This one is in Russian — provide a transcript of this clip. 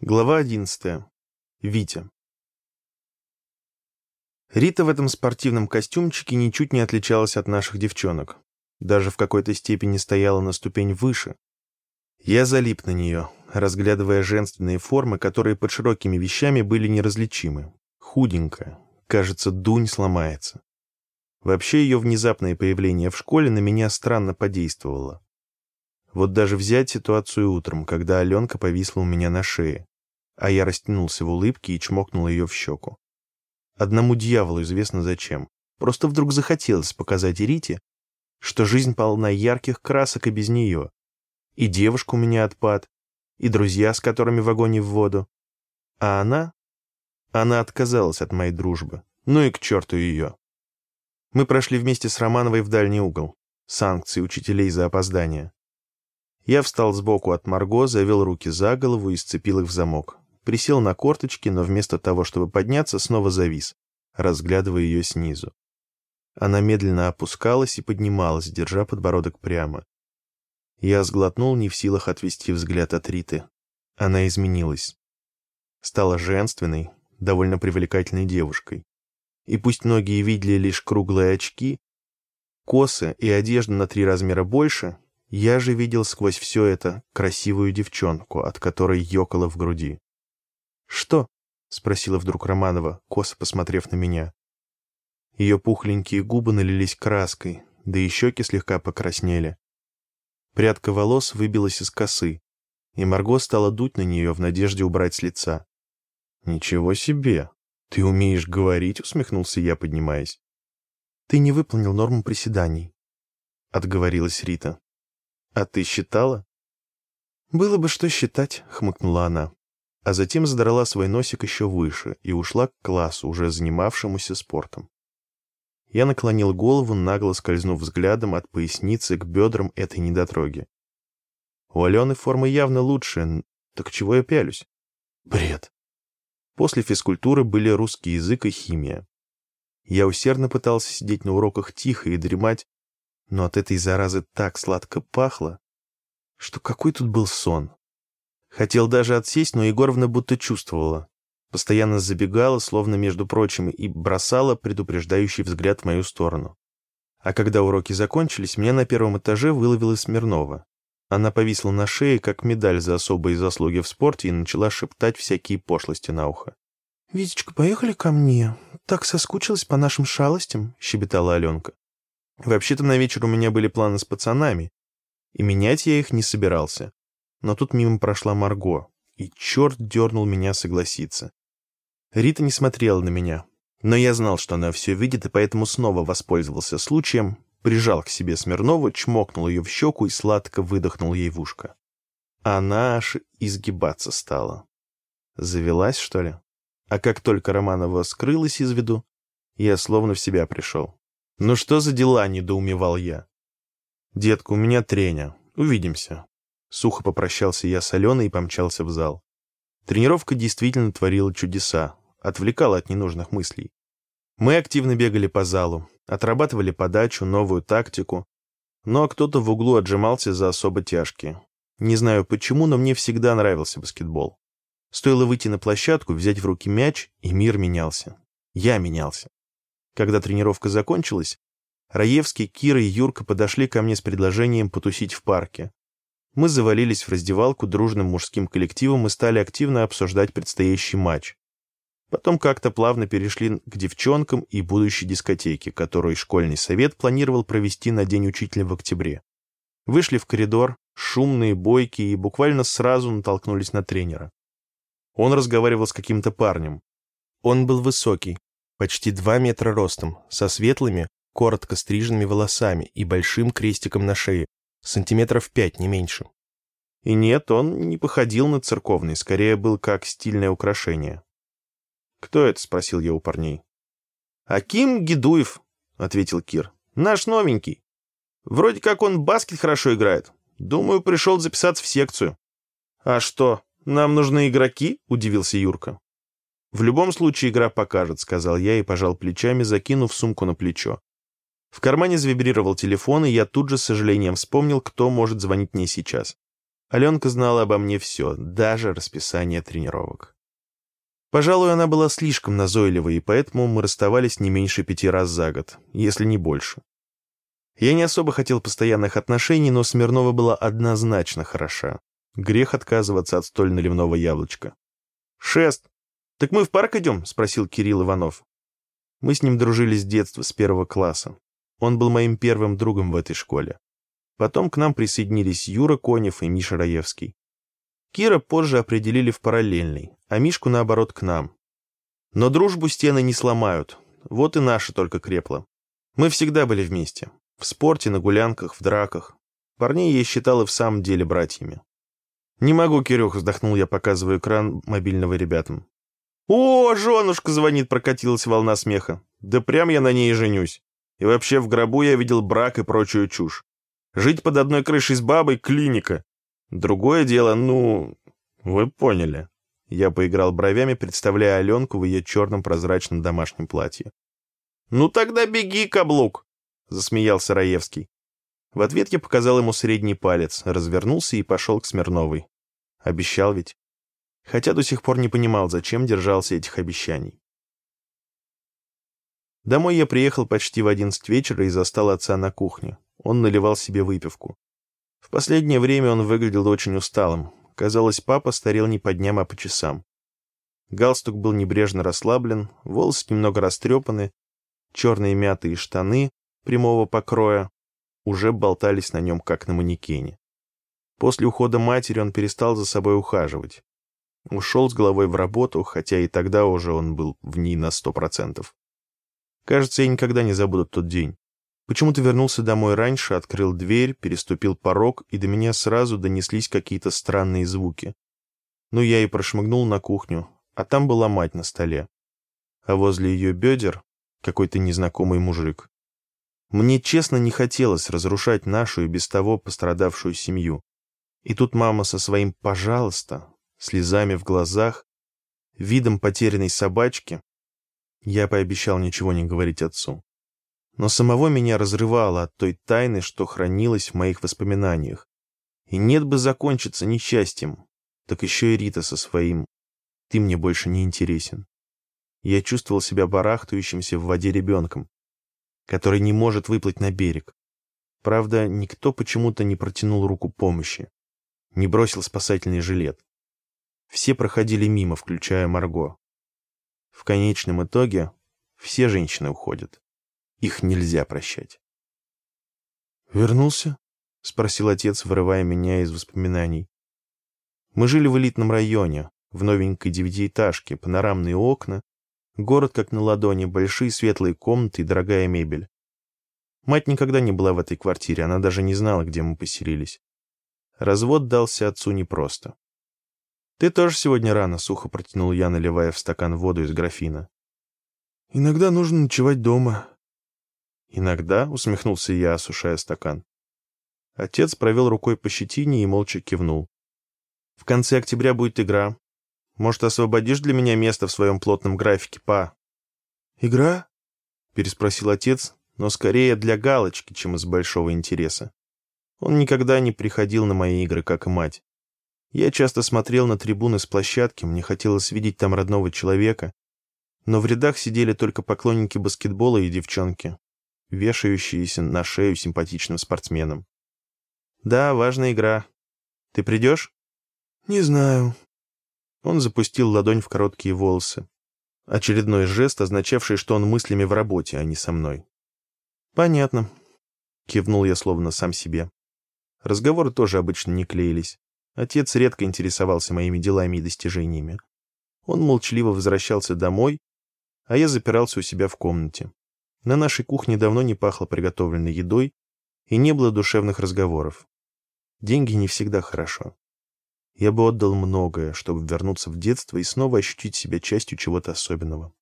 Глава 11. Витя. Рита в этом спортивном костюмчике ничуть не отличалась от наших девчонок. Даже в какой-то степени стояла на ступень выше. Я залип на нее, разглядывая женственные формы, которые под широкими вещами были неразличимы. Худенькая. Кажется, дунь сломается. Вообще ее внезапное появление в школе на меня странно подействовало. Вот даже взять ситуацию утром, когда Аленка повисла у меня на шее, а я растянулся в улыбке и чмокнул ее в щеку. Одному дьяволу известно зачем. Просто вдруг захотелось показать Рите, что жизнь полна ярких красок и без нее. И девушка у меня отпад, и друзья, с которыми в огонь и в воду. А она? Она отказалась от моей дружбы. Ну и к черту ее. Мы прошли вместе с Романовой в дальний угол. Санкции учителей за опоздание. Я встал сбоку от Марго, завел руки за голову и сцепил их в замок. Присел на корточки, но вместо того, чтобы подняться, снова завис, разглядывая ее снизу. Она медленно опускалась и поднималась, держа подбородок прямо. Я сглотнул, не в силах отвести взгляд от Риты. Она изменилась. Стала женственной, довольно привлекательной девушкой. И пусть многие видели лишь круглые очки, косы и одежду на три размера больше, я же видел сквозь все это красивую девчонку, от которой ёкало в груди. «Что?» — спросила вдруг Романова, косо посмотрев на меня. Ее пухленькие губы налились краской, да и щеки слегка покраснели. Прядка волос выбилась из косы, и Марго стала дуть на нее в надежде убрать с лица. «Ничего себе! Ты умеешь говорить?» — усмехнулся я, поднимаясь. «Ты не выполнил норму приседаний», — отговорилась Рита. «А ты считала?» «Было бы что считать», — хмыкнула она. А затем задрала свой носик еще выше и ушла к классу, уже занимавшемуся спортом. Я наклонил голову, нагло скользнув взглядом от поясницы к бедрам этой недотроги. У Алены форма явно лучше, так чего я пялюсь? Бред. После физкультуры были русский язык и химия. Я усердно пытался сидеть на уроках тихо и дремать, но от этой заразы так сладко пахло, что какой тут был сон. Хотел даже отсесть, но Егоровна будто чувствовала. Постоянно забегала, словно между прочим, и бросала предупреждающий взгляд в мою сторону. А когда уроки закончились, меня на первом этаже выловила Смирнова. Она повисла на шее, как медаль за особые заслуги в спорте, и начала шептать всякие пошлости на ухо. «Витечка, поехали ко мне. Так соскучилась по нашим шалостям», — щебетала Аленка. Вообще-то на вечер у меня были планы с пацанами, и менять я их не собирался. Но тут мимо прошла Марго, и черт дернул меня согласиться. Рита не смотрела на меня, но я знал, что она все видит, и поэтому снова воспользовался случаем, прижал к себе Смирнову, чмокнул ее в щеку и сладко выдохнул ей в ушко. Она аж изгибаться стала. Завелась, что ли? А как только Романова скрылась из виду, я словно в себя пришел. «Ну что за дела?» — недоумевал я. «Детка, у меня треня. Увидимся». Сухо попрощался я с Аленой и помчался в зал. Тренировка действительно творила чудеса, отвлекала от ненужных мыслей. Мы активно бегали по залу, отрабатывали подачу, новую тактику, но кто-то в углу отжимался за особо тяжкие. Не знаю почему, но мне всегда нравился баскетбол. Стоило выйти на площадку, взять в руки мяч, и мир менялся. Я менялся. Когда тренировка закончилась, Раевский, Кира и Юрка подошли ко мне с предложением потусить в парке. Мы завалились в раздевалку дружным мужским коллективом и стали активно обсуждать предстоящий матч. Потом как-то плавно перешли к девчонкам и будущей дискотеке, которую школьный совет планировал провести на День учителя в октябре. Вышли в коридор, шумные, бойкие, и буквально сразу натолкнулись на тренера. Он разговаривал с каким-то парнем. Он был высокий, почти два метра ростом, со светлыми, коротко стриженными волосами и большим крестиком на шее, сантиметров пять, не меньше. И нет, он не походил на церковный, скорее был как стильное украшение. «Кто это?» — спросил я у парней. «Аким Гидуев», — ответил Кир. «Наш новенький. Вроде как он баскет хорошо играет. Думаю, пришел записаться в секцию». «А что, нам нужны игроки?» — удивился Юрка. «В любом случае игра покажет», — сказал я и пожал плечами, закинув сумку на плечо. В кармане завибрировал телефон, и я тут же с сожалением вспомнил, кто может звонить мне сейчас. Аленка знала обо мне все, даже расписание тренировок. Пожалуй, она была слишком назойливой, и поэтому мы расставались не меньше пяти раз за год, если не больше. Я не особо хотел постоянных отношений, но Смирнова была однозначно хороша. Грех отказываться от столь наливного яблочка. «Шест! Так мы в парк идем?» — спросил Кирилл Иванов. Мы с ним дружили с детства, с первого класса. Он был моим первым другом в этой школе. Потом к нам присоединились Юра Конев и Миша Раевский. Кира позже определили в параллельный, а Мишку, наоборот, к нам. Но дружбу стены не сломают. Вот и наша только крепла. Мы всегда были вместе. В спорте, на гулянках, в драках. Парней я считал и в самом деле братьями. «Не могу, Кирюх», — вздохнул я, показываю экран мобильного ребятам. «О, женушка!» — звонит, прокатилась волна смеха. «Да прям я на ней и женюсь. И вообще в гробу я видел брак и прочую чушь. Жить под одной крышей с бабой — клиника. Другое дело, ну... Вы поняли». Я поиграл бровями, представляя Аленку в ее черном прозрачном домашнем платье. «Ну тогда беги, каблук!» — засмеялся Раевский. В ответ я показал ему средний палец, развернулся и пошел к Смирновой. Обещал ведь. Хотя до сих пор не понимал, зачем держался этих обещаний. Домой я приехал почти в одиннадцать вечера и застал отца на кухне. Он наливал себе выпивку. В последнее время он выглядел очень усталым. Казалось, папа старел не по дням, а по часам. Галстук был небрежно расслаблен, волосы немного растрепаны, черные мятые штаны прямого покроя уже болтались на нем, как на манекене. После ухода матери он перестал за собой ухаживать. Ушел с головой в работу, хотя и тогда уже он был в ней на сто процентов. Кажется, я никогда не забуду тот день. Почему-то вернулся домой раньше, открыл дверь, переступил порог, и до меня сразу донеслись какие-то странные звуки. Ну, я и прошмыгнул на кухню, а там была мать на столе. А возле ее бедер какой-то незнакомый мужик. Мне честно не хотелось разрушать нашу и без того пострадавшую семью. И тут мама со своим «пожалуйста», слезами в глазах, видом потерянной собачки. Я пообещал ничего не говорить отцу. Но самого меня разрывало от той тайны, что хранилась в моих воспоминаниях. И нет бы закончиться несчастьем, так еще и Рита со своим «ты мне больше не интересен». Я чувствовал себя барахтающимся в воде ребенком, который не может выплыть на берег. Правда, никто почему-то не протянул руку помощи, не бросил спасательный жилет. Все проходили мимо, включая Марго. В конечном итоге все женщины уходят. Их нельзя прощать. «Вернулся?» — спросил отец, вырывая меня из воспоминаний. Мы жили в элитном районе, в новенькой девятиэтажке, панорамные окна, Город как на ладони, большие светлые комнаты и дорогая мебель. Мать никогда не была в этой квартире, она даже не знала, где мы поселились. Развод дался отцу непросто. «Ты тоже сегодня рано», — сухо протянул я, наливая в стакан воду из графина. «Иногда нужно ночевать дома». «Иногда?» — усмехнулся я, осушая стакан. Отец провел рукой по щетине и молча кивнул. «В конце октября будет игра. Может, освободишь для меня место в своем плотном графике, па?» «Игра?» — переспросил отец, но скорее для галочки, чем из большого интереса. Он никогда не приходил на мои игры, как и мать. Я часто смотрел на трибуны с площадки, мне хотелось видеть там родного человека, но в рядах сидели только поклонники баскетбола и девчонки, вешающиеся на шею симпатичным спортсменам. «Да, важная игра. Ты придешь?» «Не знаю», он запустил ладонь в короткие волосы. Очередной жест, означавший, что он мыслями в работе, а не со мной. «Понятно», — кивнул я словно сам себе. Разговоры тоже обычно не клеились. Отец редко интересовался моими делами и достижениями. Он молчаливо возвращался домой, а я запирался у себя в комнате. На нашей кухне давно не пахло приготовленной едой и не было душевных разговоров. Деньги не всегда хорошо. Я бы отдал многое, чтобы вернуться в детство и снова ощутить себя частью чего-то особенного.